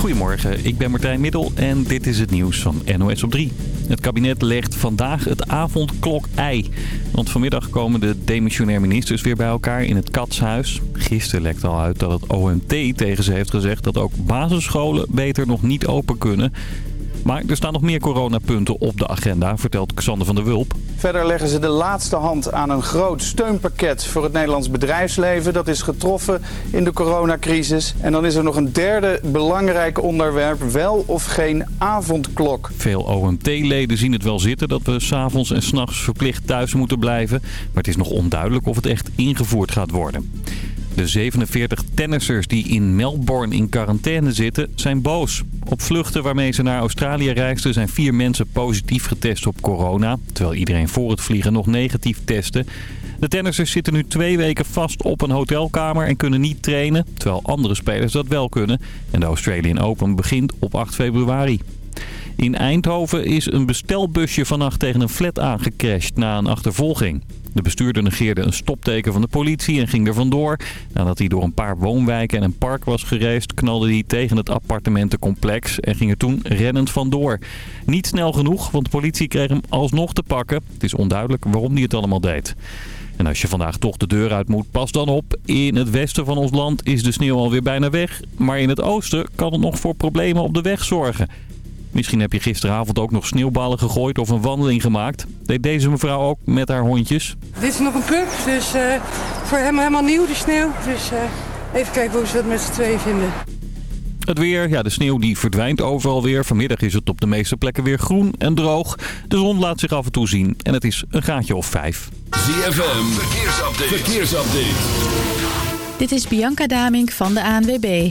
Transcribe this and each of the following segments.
Goedemorgen, ik ben Martijn Middel en dit is het nieuws van NOS op 3. Het kabinet legt vandaag het avondklok-ei. Want vanmiddag komen de demissionair ministers weer bij elkaar in het Katshuis. Gisteren lekte al uit dat het OMT tegen ze heeft gezegd dat ook basisscholen beter nog niet open kunnen. Maar er staan nog meer coronapunten op de agenda, vertelt Xander van der Wulp. Verder leggen ze de laatste hand aan een groot steunpakket voor het Nederlands bedrijfsleven. Dat is getroffen in de coronacrisis. En dan is er nog een derde belangrijk onderwerp, wel of geen avondklok. Veel OMT-leden zien het wel zitten dat we s'avonds en s'nachts verplicht thuis moeten blijven. Maar het is nog onduidelijk of het echt ingevoerd gaat worden. De 47 tennissers die in Melbourne in quarantaine zitten zijn boos. Op vluchten waarmee ze naar Australië reisden zijn vier mensen positief getest op corona. Terwijl iedereen voor het vliegen nog negatief testte. De tennissers zitten nu twee weken vast op een hotelkamer en kunnen niet trainen. Terwijl andere spelers dat wel kunnen. En de Australian Open begint op 8 februari. In Eindhoven is een bestelbusje vannacht tegen een flat aangecrashed na een achtervolging. De bestuurder negeerde een stopteken van de politie en ging er vandoor. Nadat hij door een paar woonwijken en een park was gereisd... knalde hij tegen het appartementencomplex en ging er toen rennend vandoor. Niet snel genoeg, want de politie kreeg hem alsnog te pakken. Het is onduidelijk waarom hij het allemaal deed. En als je vandaag toch de deur uit moet, pas dan op. In het westen van ons land is de sneeuw alweer bijna weg. Maar in het oosten kan het nog voor problemen op de weg zorgen. Misschien heb je gisteravond ook nog sneeuwballen gegooid of een wandeling gemaakt. Deed deze mevrouw ook met haar hondjes. Dit is nog een pup, dus uh, voor hem helemaal nieuw, de sneeuw. Dus uh, even kijken hoe ze dat met z'n tweeën vinden. Het weer, ja, de sneeuw die verdwijnt overal weer. Vanmiddag is het op de meeste plekken weer groen en droog. De zon laat zich af en toe zien en het is een gaatje of vijf. ZFM, verkeersupdate. verkeersupdate. Dit is Bianca Damink van de ANWB.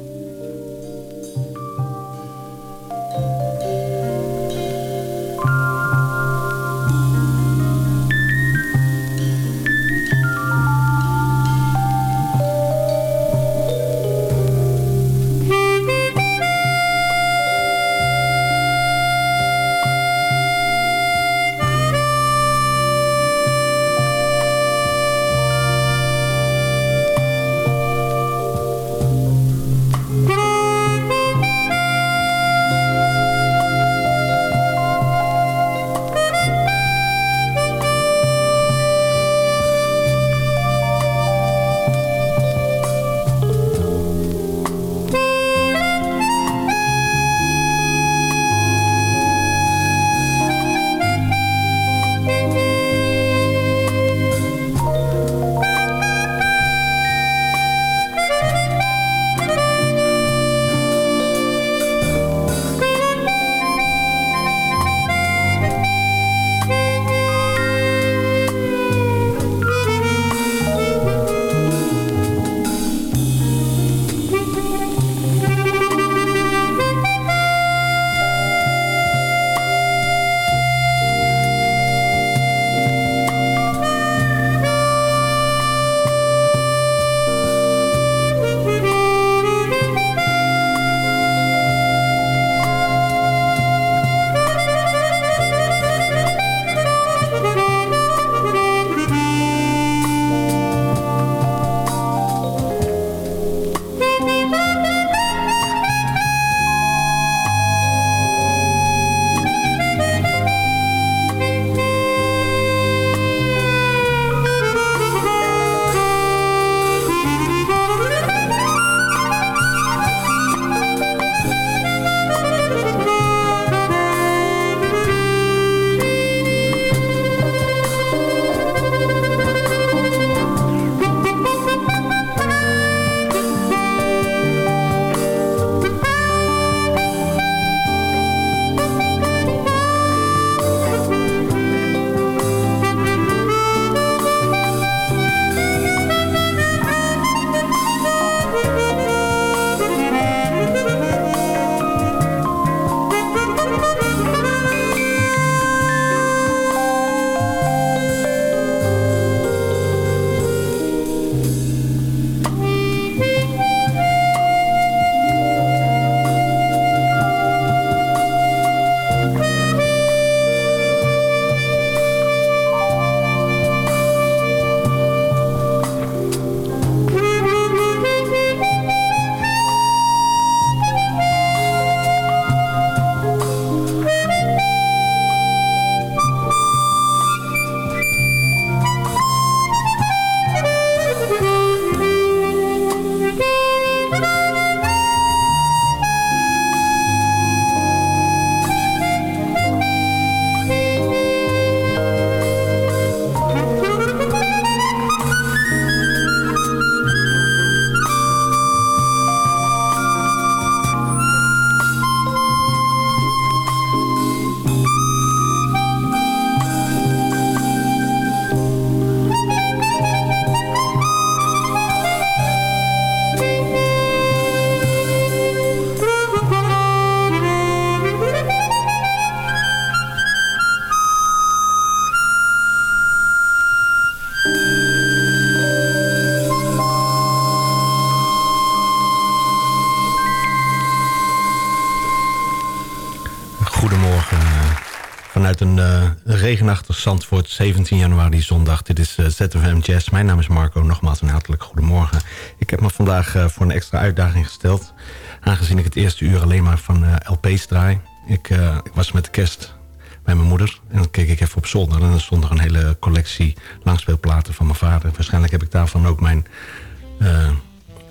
Vanuit een uh, regenachtig Zandvoort, 17 januari zondag. Dit is uh, ZFM Jazz. Mijn naam is Marco. Nogmaals een hartelijk goedemorgen. Ik heb me vandaag uh, voor een extra uitdaging gesteld. Aangezien ik het eerste uur alleen maar van LP's draai. Ik, ik, was met de kerst bij mijn moeder. En dan keek ik even op zolder. En er stond er een hele collectie langspeelplaten van mijn vader. Waarschijnlijk heb ik daarvan ook mijn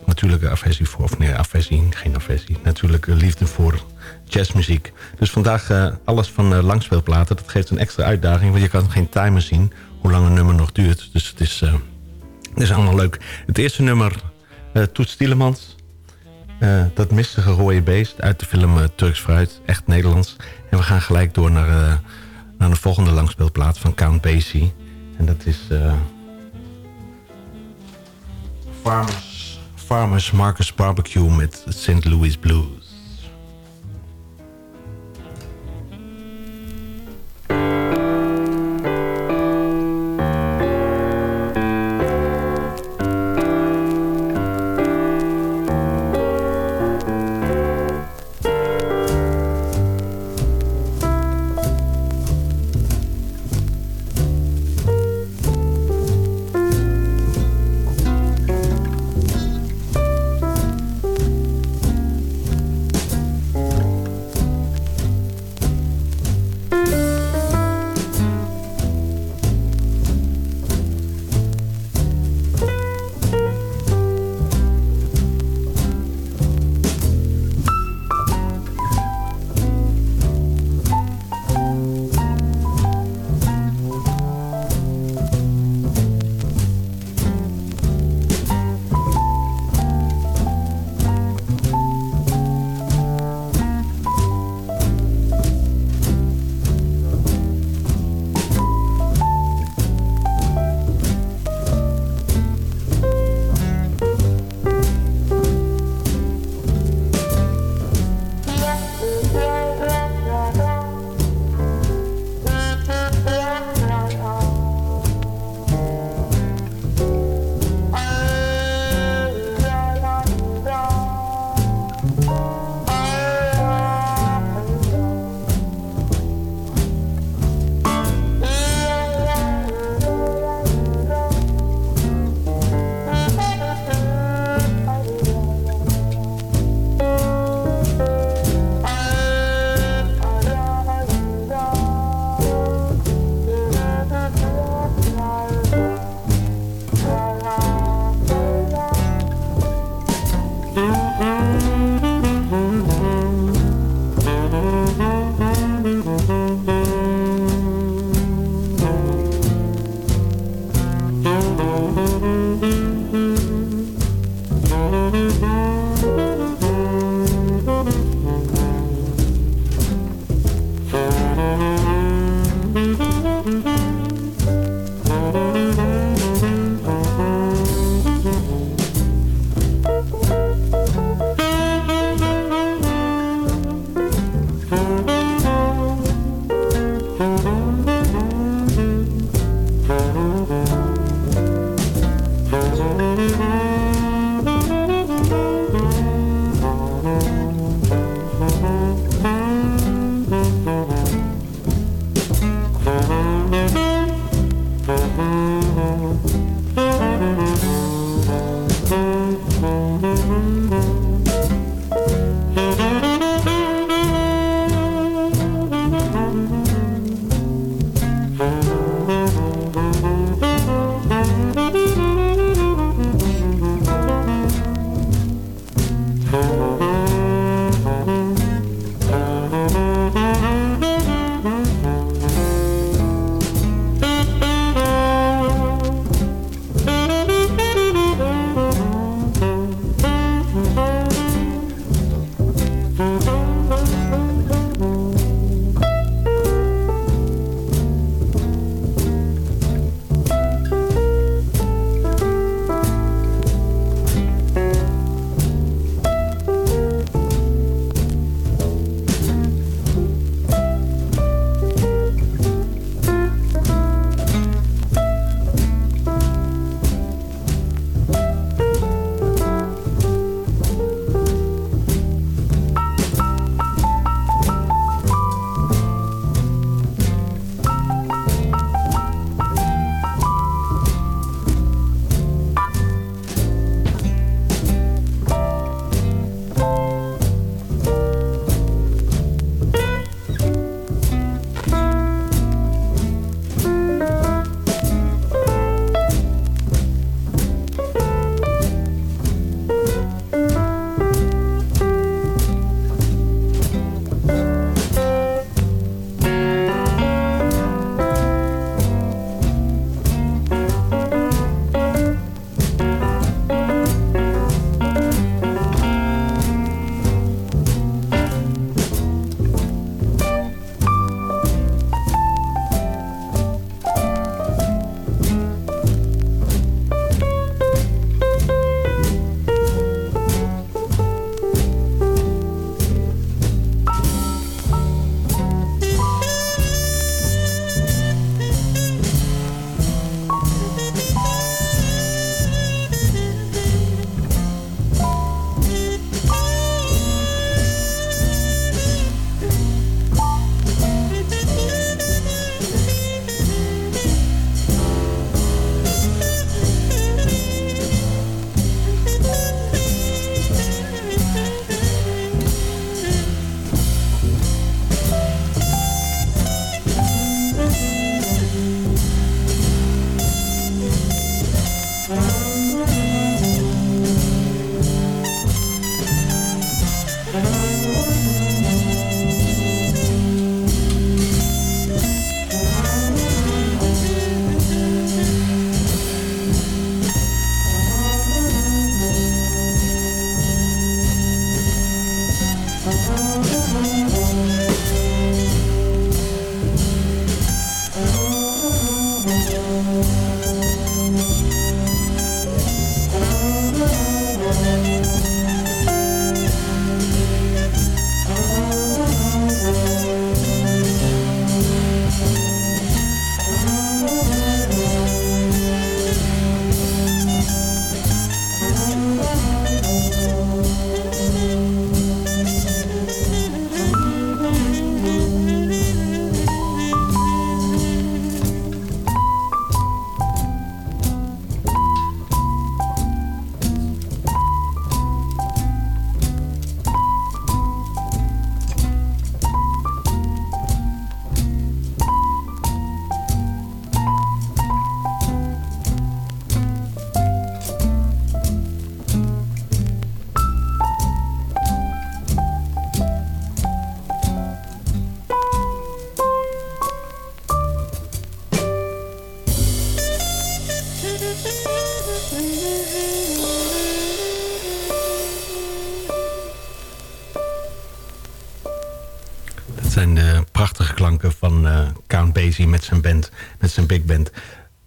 natuurlijke aversie voor. Of nee, aversie, geen aversie. Natuurlijke liefde voor jazzmuziek. Dus vandaag uh, alles van uh, langspeelplaten. Dat geeft een extra uitdaging, want je kan geen timer zien hoe lang een nummer nog duurt. Dus het is, uh, het is allemaal leuk. Het eerste nummer, Toets Tielemans. dat mistige rode beest uit de film Turks Fruit. Echt Nederlands. En we gaan gelijk door naar, naar de volgende langspeelplaat van Count Basie. En dat is... Farmers, Farmers Marcus Barbecue met St. Louis Blues.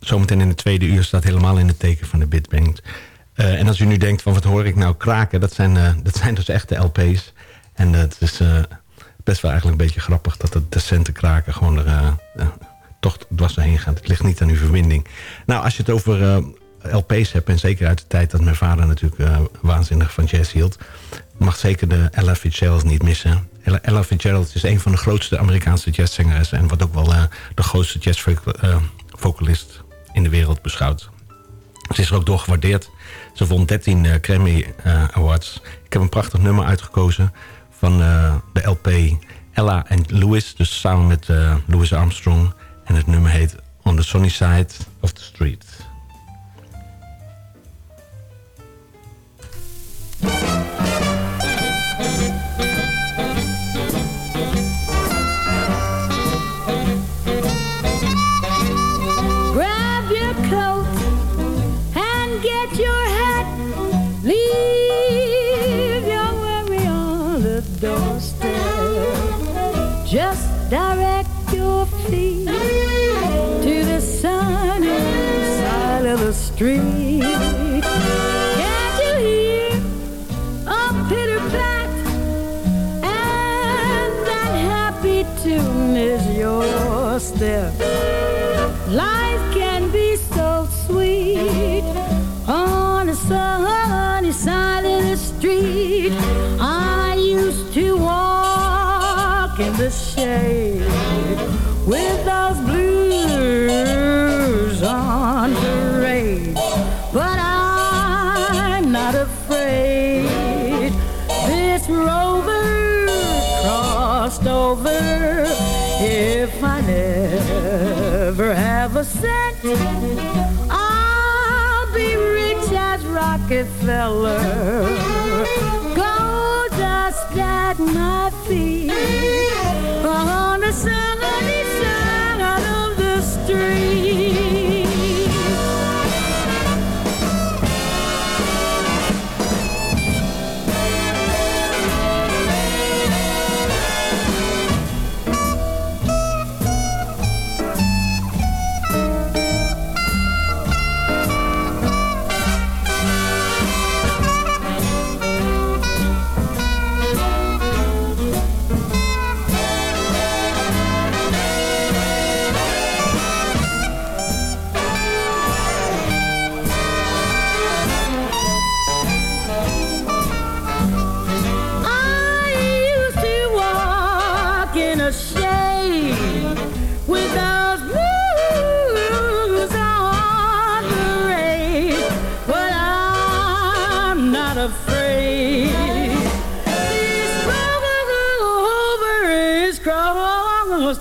Zometeen in het tweede uur staat helemaal in het teken van de Big Band. Uh, en als u nu denkt van wat hoor ik nou kraken, dat zijn, uh, dat zijn dus echte LP's. En het is best wel eigenlijk een beetje grappig dat het decente kraken gewoon er toch dwars doorheen gaat. Het ligt niet aan uw verbinding. Nou, als je het over LP's hebt, en zeker uit de tijd dat mijn vader natuurlijk waanzinnig van jazz hield, mag zeker de Ella Fitzgerald niet missen. Ella Fitzgerald is een van de grootste Amerikaanse jazzzangers... en wat ook wel de grootste jazzvocalist in de wereld beschouwt. Ze is er ook door gewaardeerd. Ze won 13 uh, Grammy uh, Awards. Ik heb een prachtig nummer uitgekozen van de LP Ella en Louis. Dus samen met Louis Armstrong. En het nummer heet On the Sunny Side of the street. percent. I'll be rich as Rockefeller.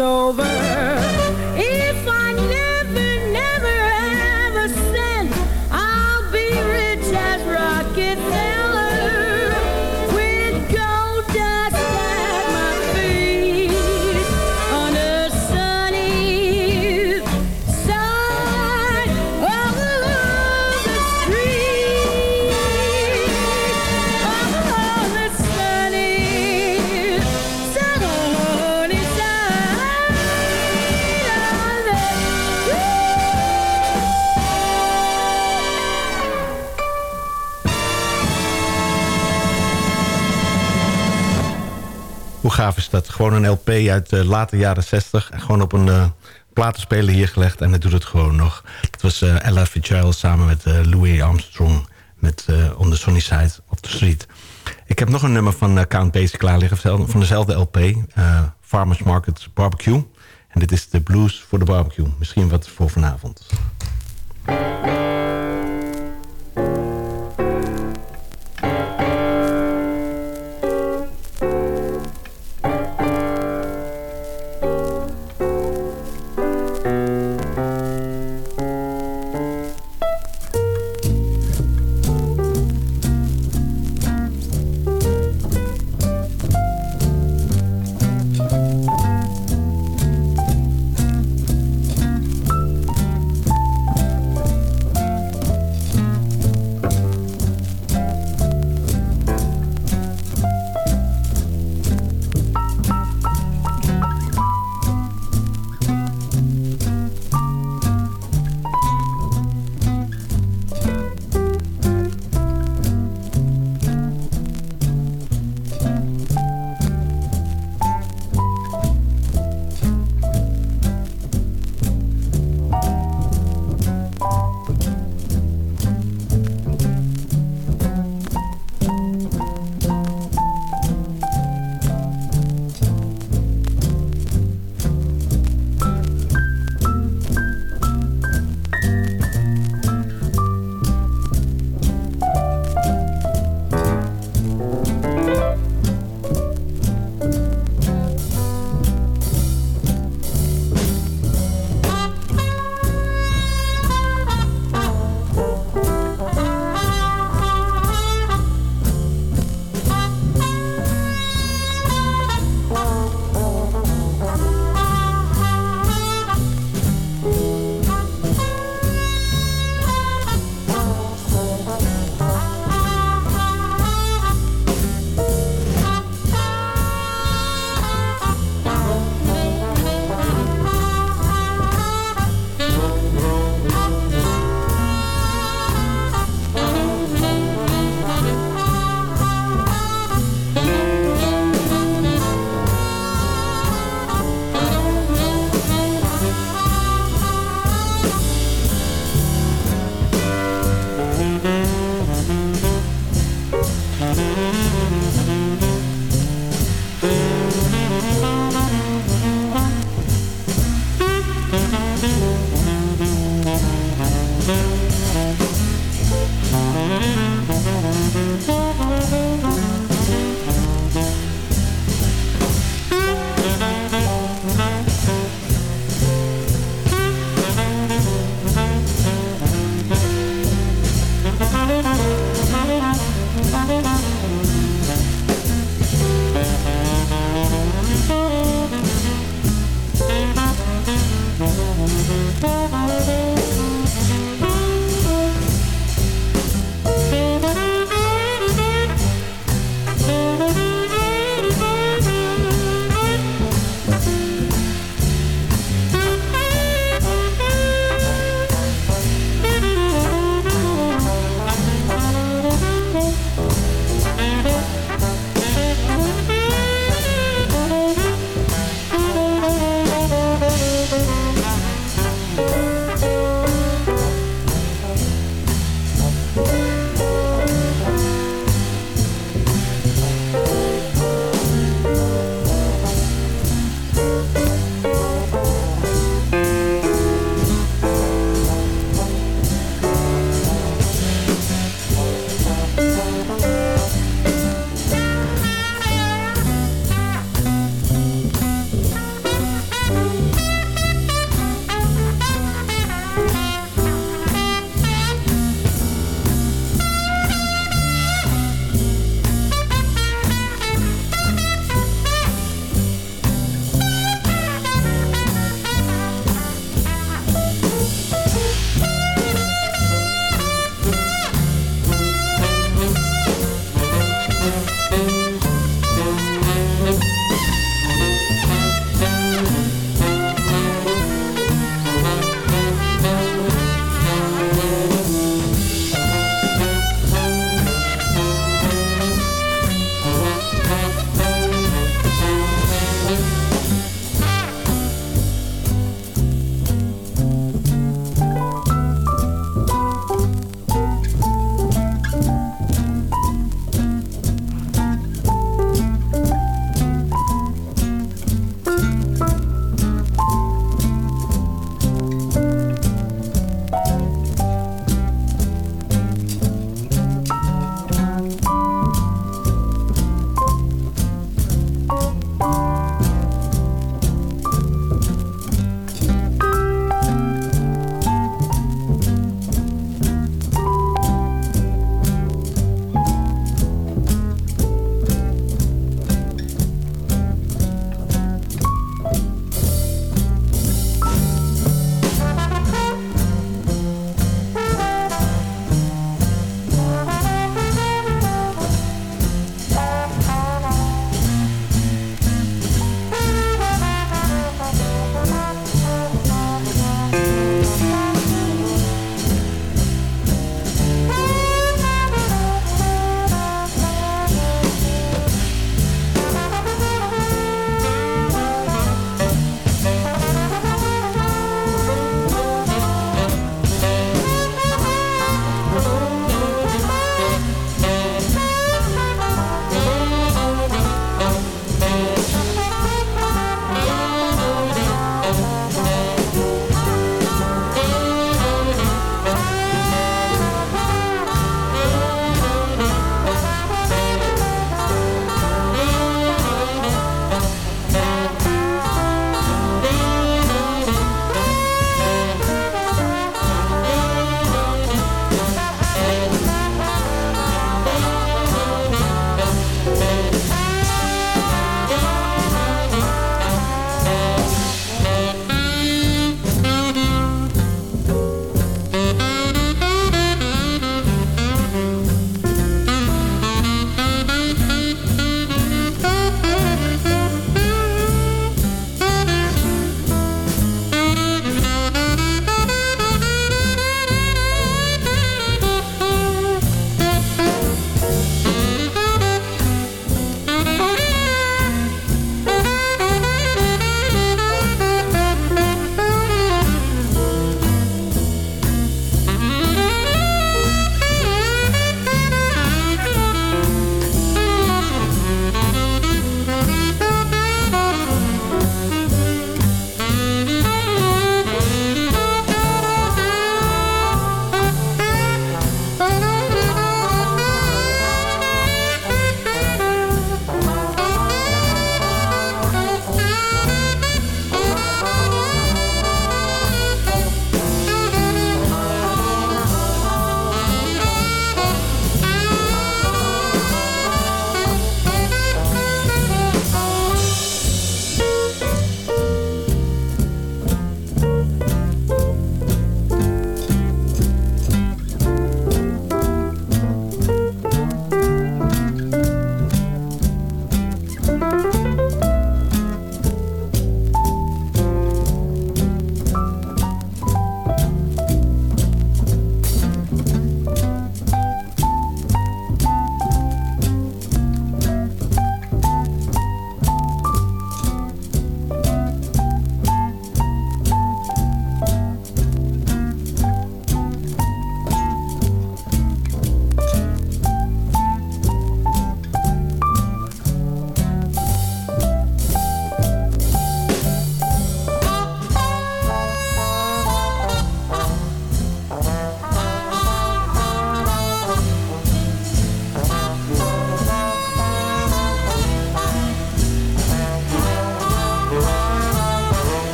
over. Is dat. Gewoon een LP uit de late jaren 60. En gewoon op een uh, platenspeler hier gelegd. En hij doet het gewoon nog. Dat was uh, Ella Fitzgerald samen met Louis Armstrong. Met On the Sunny Side of the Street. Ik heb nog een nummer van Count Basie klaar liggen. Van dezelfde LP. Farmers Market Barbecue. En dit is de blues voor de barbecue. Misschien wat voor vanavond.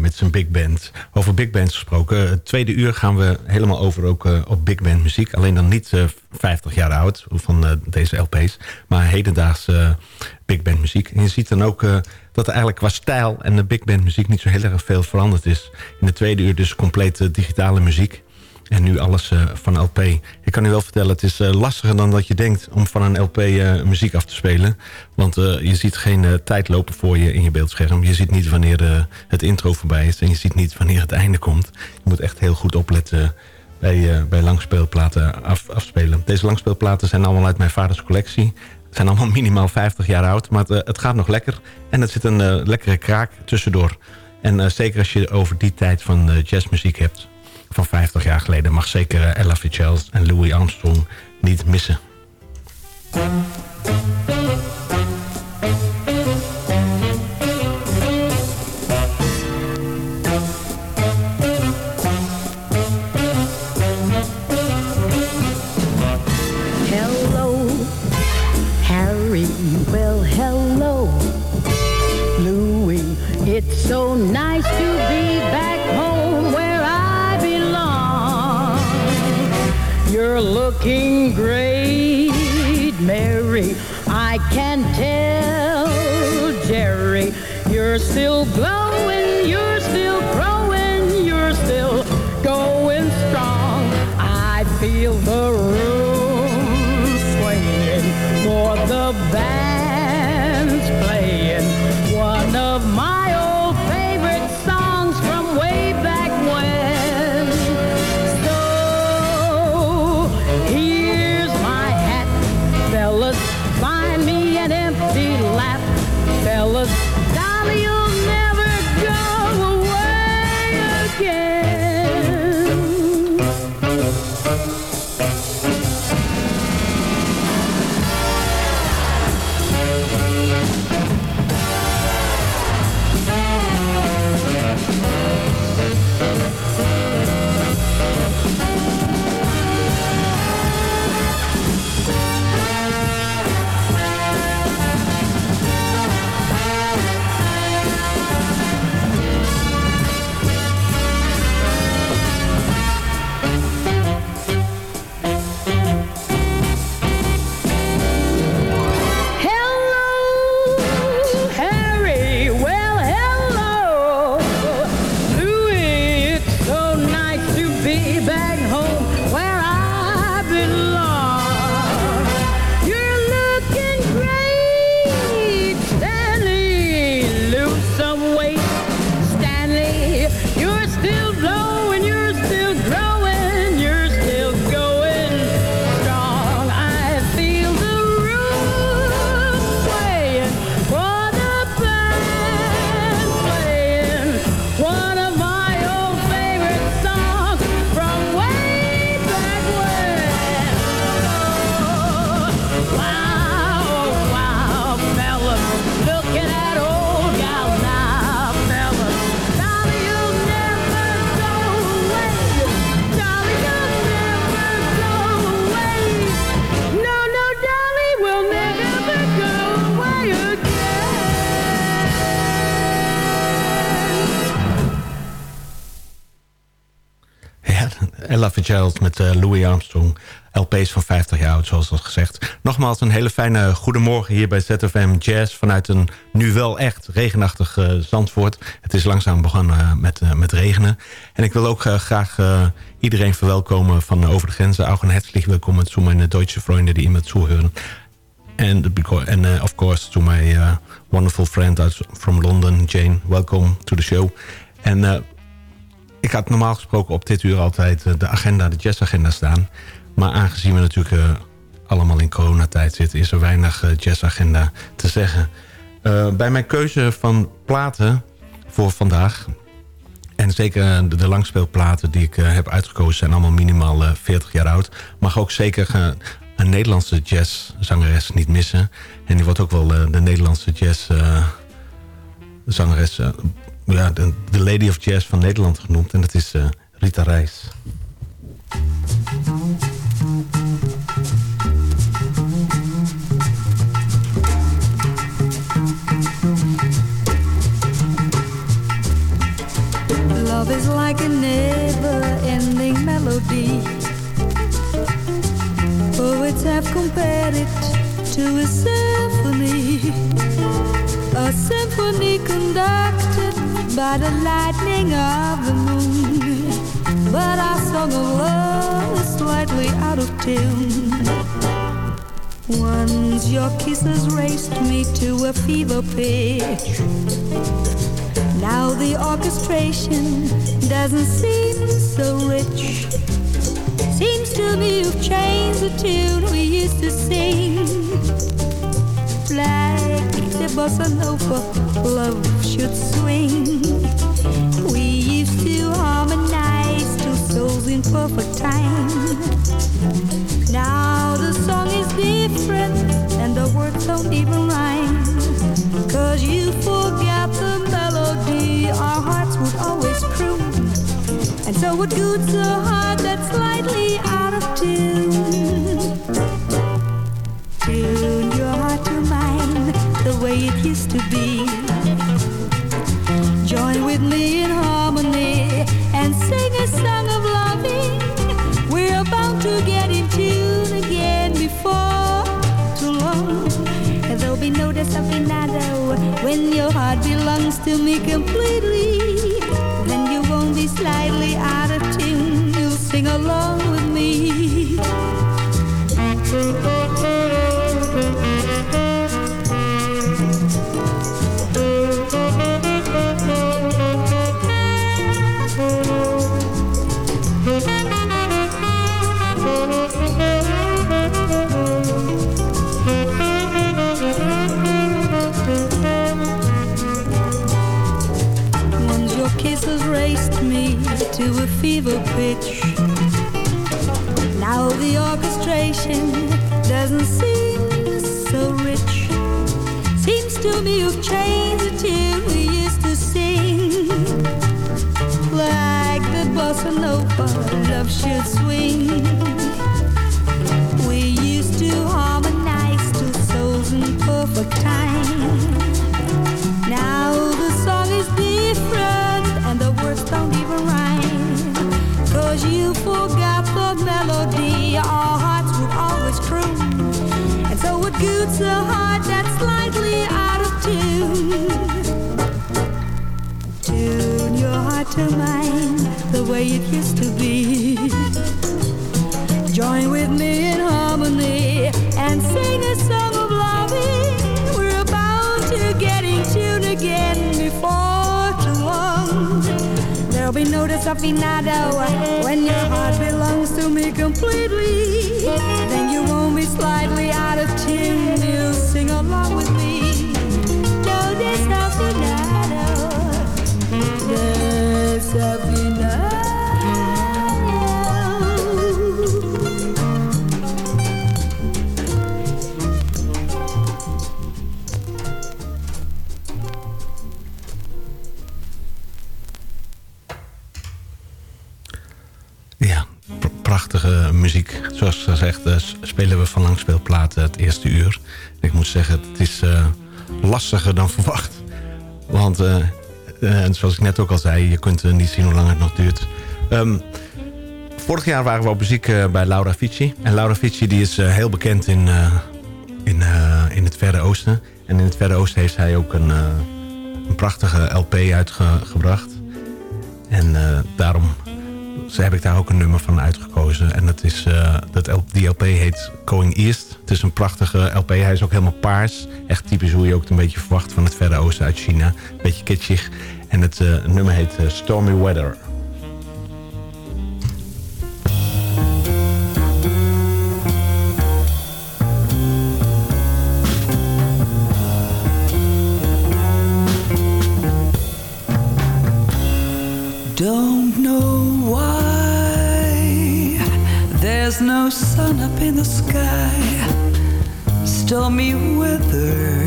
Met zijn big band. Over big bands gesproken. Het tweede uur gaan we helemaal over ook op big band muziek. Alleen dan niet 50 jaar oud van deze LP's. Maar hedendaagse big band muziek. En je ziet dan ook dat er eigenlijk qua stijl en de big band muziek niet zo heel erg veel veranderd is. In de tweede uur dus compleet digitale muziek. En nu alles uh, van LP. Ik kan u wel vertellen, het is uh, lastiger dan dat je denkt... om van een LP eh, muziek af te spelen. Want je ziet geen tijd lopen voor je in je beeldscherm. Je ziet niet wanneer het intro voorbij is. En je ziet niet wanneer het einde komt. Je moet echt heel goed opletten bij, bij langspeelplaten af, afspelen. Deze langspeelplaten zijn allemaal uit mijn vaders collectie. Het zijn allemaal minimaal 50 jaar oud. Maar het, het gaat nog lekker. En er zit een lekkere kraak tussendoor. En zeker als je over die tijd van jazzmuziek hebt van 50 jaar geleden mag zeker eh, Ella Fitzgerald en Louis Armstrong niet missen. Can tell, Jerry. You're still glowing, Louis Armstrong. LP's van 50 jaar oud, zoals al gezegd. Nogmaals een hele fijne goedemorgen hier bij ZFM Jazz... vanuit een nu wel echt regenachtig uh, Zandvoort. Het is langzaam begonnen uh, met, met regenen. En ik wil ook graag iedereen verwelkomen van over de grenzen. Auch een herzlich welkom zu meine deutsche Freunde die immer zuhören. And of course to my wonderful friend from London, Jane. Welcome to the show. En ik had normaal gesproken op dit uur altijd eh, de agenda, de jazzagenda staan. Maar aangezien we natuurlijk uh, allemaal in coronatijd zitten... is er weinig uh, jazzagenda te zeggen. bij mijn keuze van platen voor vandaag... en zeker de, de langspeelplaten die ik heb uitgekozen... zijn allemaal minimaal 40 jaar oud. Mag ook zeker een Nederlandse jazzzangeres niet missen. En die wordt ook wel de Nederlandse jazzzangeres ja, de, de, Lady of Jazz van Nederland genoemd. En dat is uh, Rita Reis. Love is like a never-ending melody. Poets have compared it to a symphony. A symphony conducted by the lightning of the moon. But our song of love is slightly out of tune. Once your kisses raced me to a fever pitch. Now the orchestration doesn't seem so rich. Seems to me you've changed the tune we used to sing. Like the bossa nova, love should swing. We used to harmonize two souls in perfect time. Now the song is different and the words don't even rhyme. Cause you forgot the melody our hearts would always croon. And so it goods a heart that's slightly out of tune. Tune your heart to mine the way it used to be. To me completely. Then you won't be slightly out of tune. You'll sing along with me. Zoals ik net ook al zei, je kunt eh, niet zien hoe lang het nog duurt. Ehm, vorig jaar waren we op bezoek eh, bij Laura Fici. En Laura Fici die is eh, heel bekend in, in, in het Verre Oosten. En in het Verre Oosten heeft hij ook een, een prachtige LP uitgebracht. En daarom heb ik daar ook een nummer van uitgekozen. En dat is, dat L- die LP heet Going East. Het is een prachtige LP. Hij is ook helemaal paars. Echt typisch hoe je ook een beetje verwacht van het Verre Oosten uit China. Beetje kitschig. En het eh, nummer heet eh, Stormy Weather. Don't know why there's no sun up in the sky. Stormy weather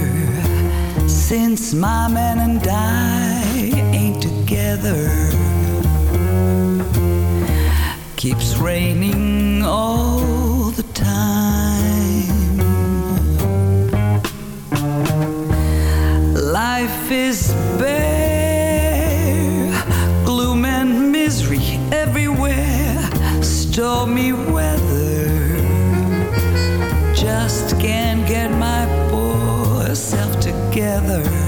since my man and I keeps raining all the time. Life is bare, gloom and misery everywhere, stormy weather. Just can't get my poor self together.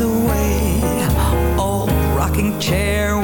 Away, old rocking chair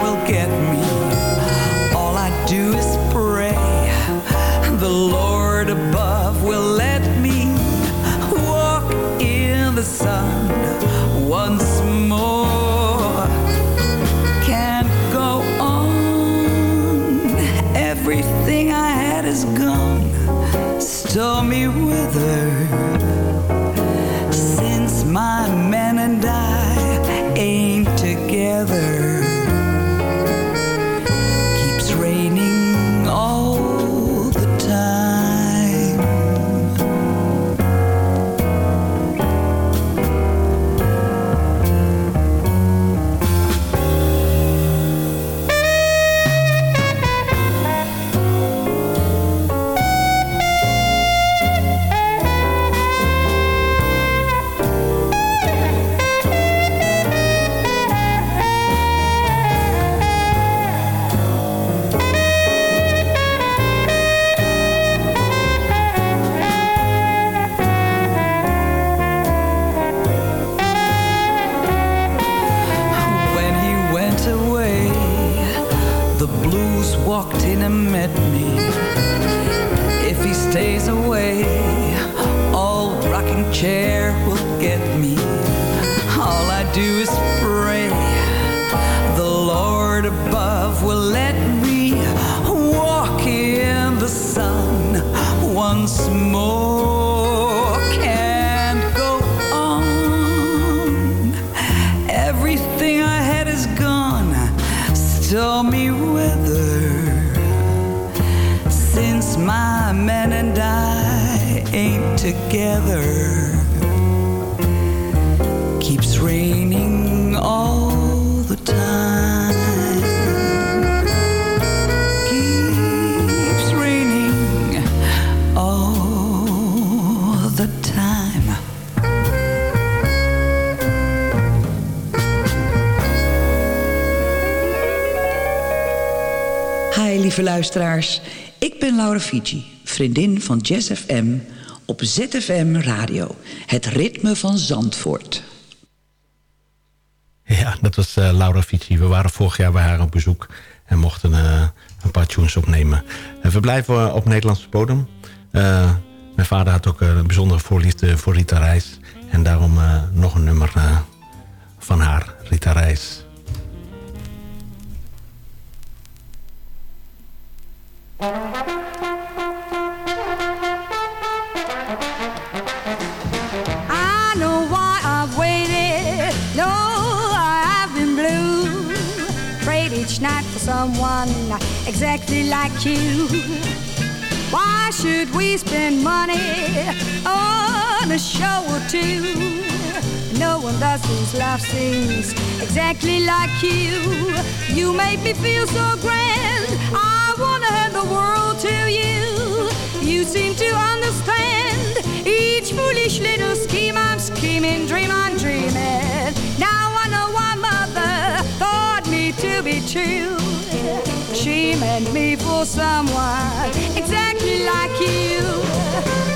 Since my man and I ain't together, keeps raining all the time. Keeps raining all the time. Hi lieve luisteraars, ik ben Laura Fiji, vriendin van Jazz FM op ZFM Radio, het ritme van Zandvoort. Ja, dat was eh, Laura Fici. We waren vorig jaar bij haar op bezoek en mochten eh, een paar tunes opnemen. En we blijven eh, op Nederlandse bodem. Eh, mijn vader had ook eh, een bijzondere voorliefde voor Rita Reis. En daarom eh, nog een nummer eh, van haar, Rita Reis. I know why I've waited. No, I've been blue. Prayed each night for someone exactly like you. Why should we spend money on a show or two? No one does these love scenes exactly like you. You make me feel so grand. I world to you. You seem to understand each foolish little scheme I'm scheming, dream I'm dreaming. Now I know why mother thought me to be true. She meant me for someone exactly like you.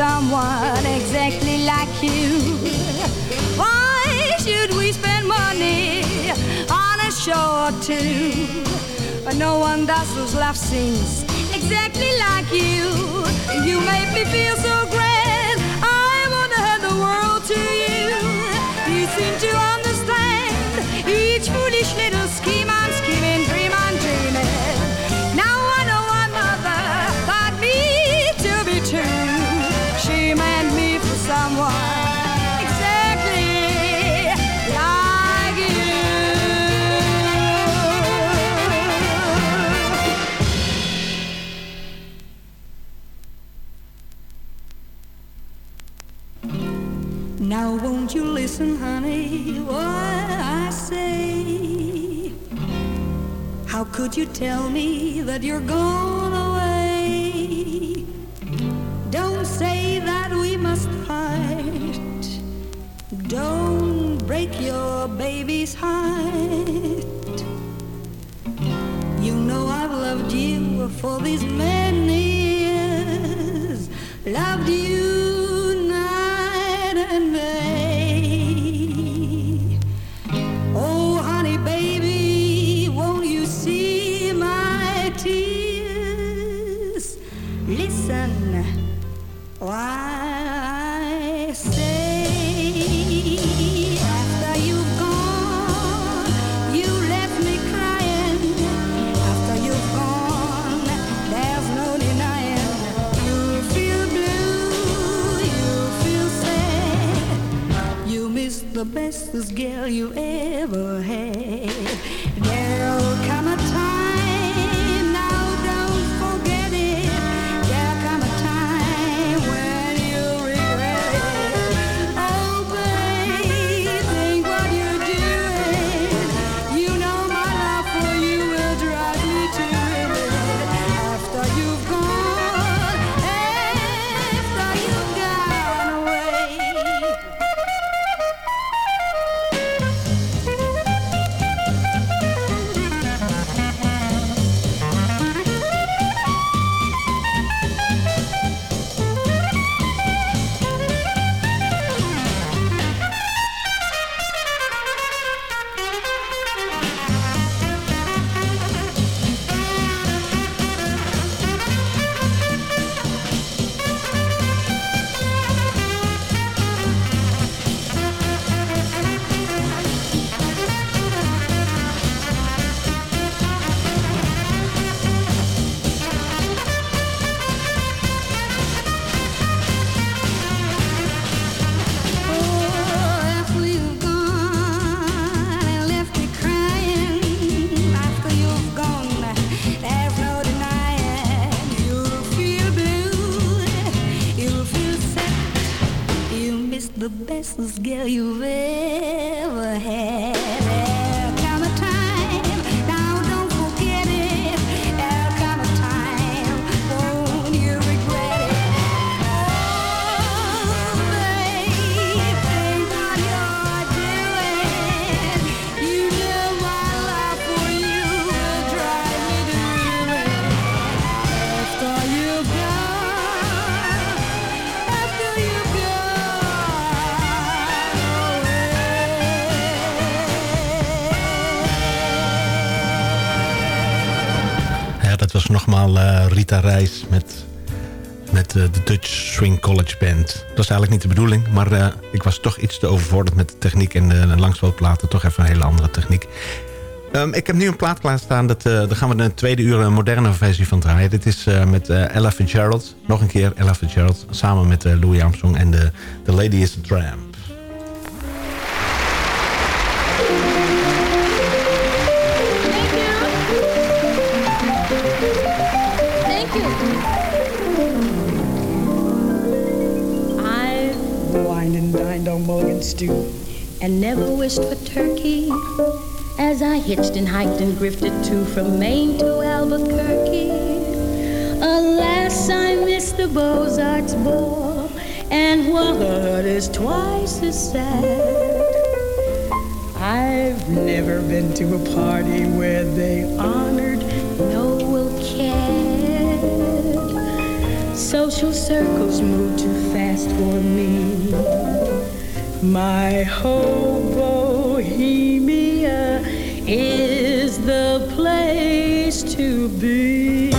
Someone exactly like you. Why should we spend money on a show or two? But no one does those love scenes exactly like you. You make me feel so Could you tell me that you're gone away? Don't say that we must part. Don't break your baby's heart. You know I've loved you for these many years. Loved you bestest girl you ever had. Eh, Reis met, met eh, de Dutch Swing College Band. Dat was eigenlijk niet de bedoeling, maar eh, ik was toch iets te overvorderd met de techniek en de, de langspootplaten. Toch even een hele andere techniek. Ehm, ik heb nu een plaat klaarstaan, dat, eh, daar gaan we de tweede uur een moderne versie van draaien. Dit is eh, met eh, Ella Fitzgerald, nog een keer Ella Fitzgerald... samen met eh, Louis Armstrong en de The Lady is a Tramp. Mulligan stew and never wished for turkey. As I hitched and hiked and grifted too from Maine to Albuquerque. Alas, I missed the Beaux-Arts ball, and what is twice as sad. I've never been to a party where they honored Noel Cad. social circles move too fast for me. My whole bohemia is the place to be.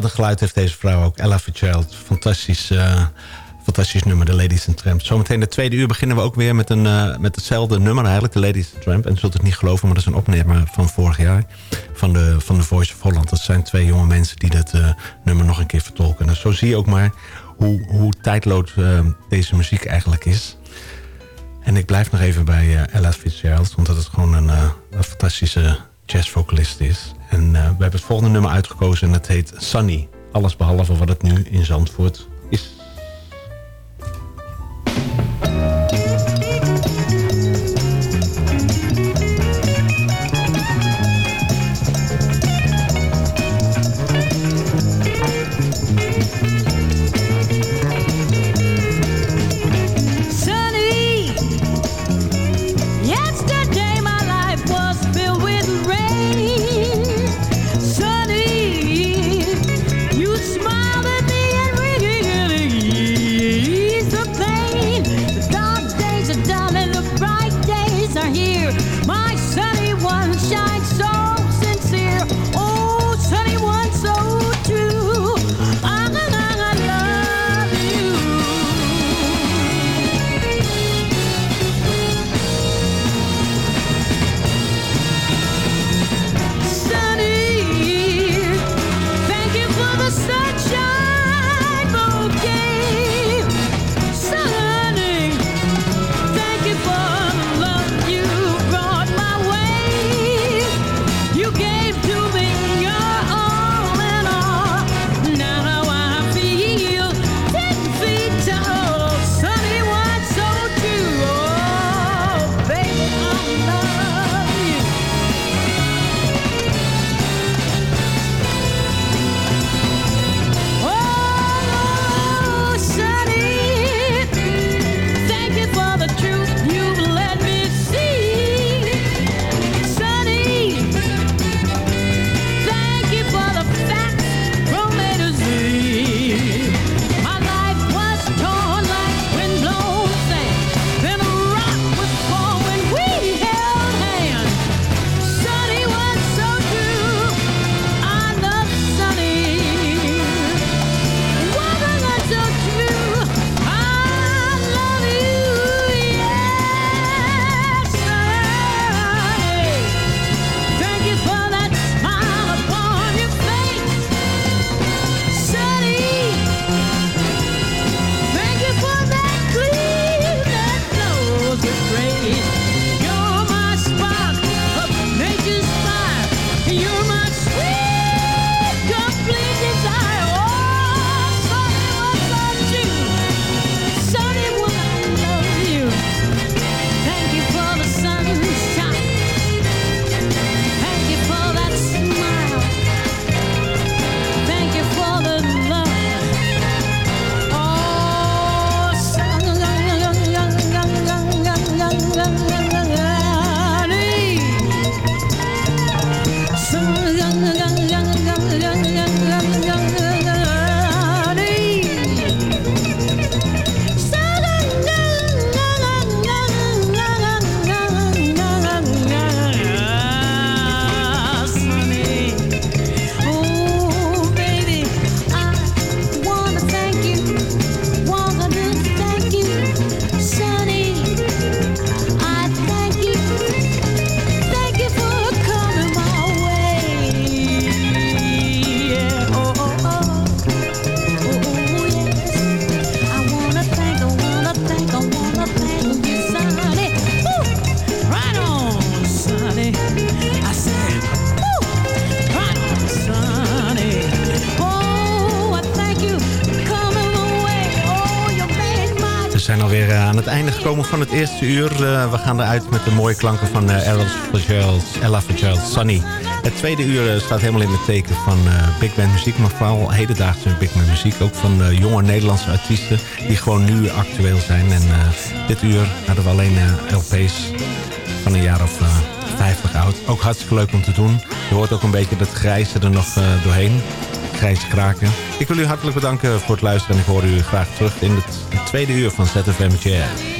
Wat een geluid heeft deze vrouw ook. Ella Fitzgerald. Fantastisch, eh, fantastisch nummer, de Ladies and Tramp. Zometeen de tweede uur beginnen we ook weer met, een, eh, met hetzelfde nummer eigenlijk. De Ladies and Tramp. En zult het niet geloven, maar dat is een opname van vorig jaar. Van de, van de Voice of Holland. Dat zijn twee jonge mensen die dat eh, nummer nog een keer vertolken. En zo zie je ook maar hoe, hoe tijdloos deze muziek eigenlijk is. En ik blijf nog even bij Ella Fitzgerald. Omdat het gewoon een, een fantastische jazzvocalist is. En eh, we hebben het volgende nummer uitgekozen en het heet Sunny. Alles behalve wat het nu in Zandvoort eerste uur. Uh, we gaan eruit met de mooie klanken van uh, Ella Fitzgerald, Sunny. Het tweede uur uh, staat helemaal in het teken van big band muziek. Maar vooral hedendaagse big band muziek. Ook van jonge Nederlandse artiesten die gewoon nu actueel zijn. En dit uur hadden we alleen LP's van een jaar of 50 oud. Ook hartstikke leuk om te doen. Je hoort ook een beetje dat grijze er nog doorheen. Grijze kraken. Ik wil u hartelijk bedanken voor het luisteren. En ik hoor u graag terug in het tweede uur van ZFM Jazz.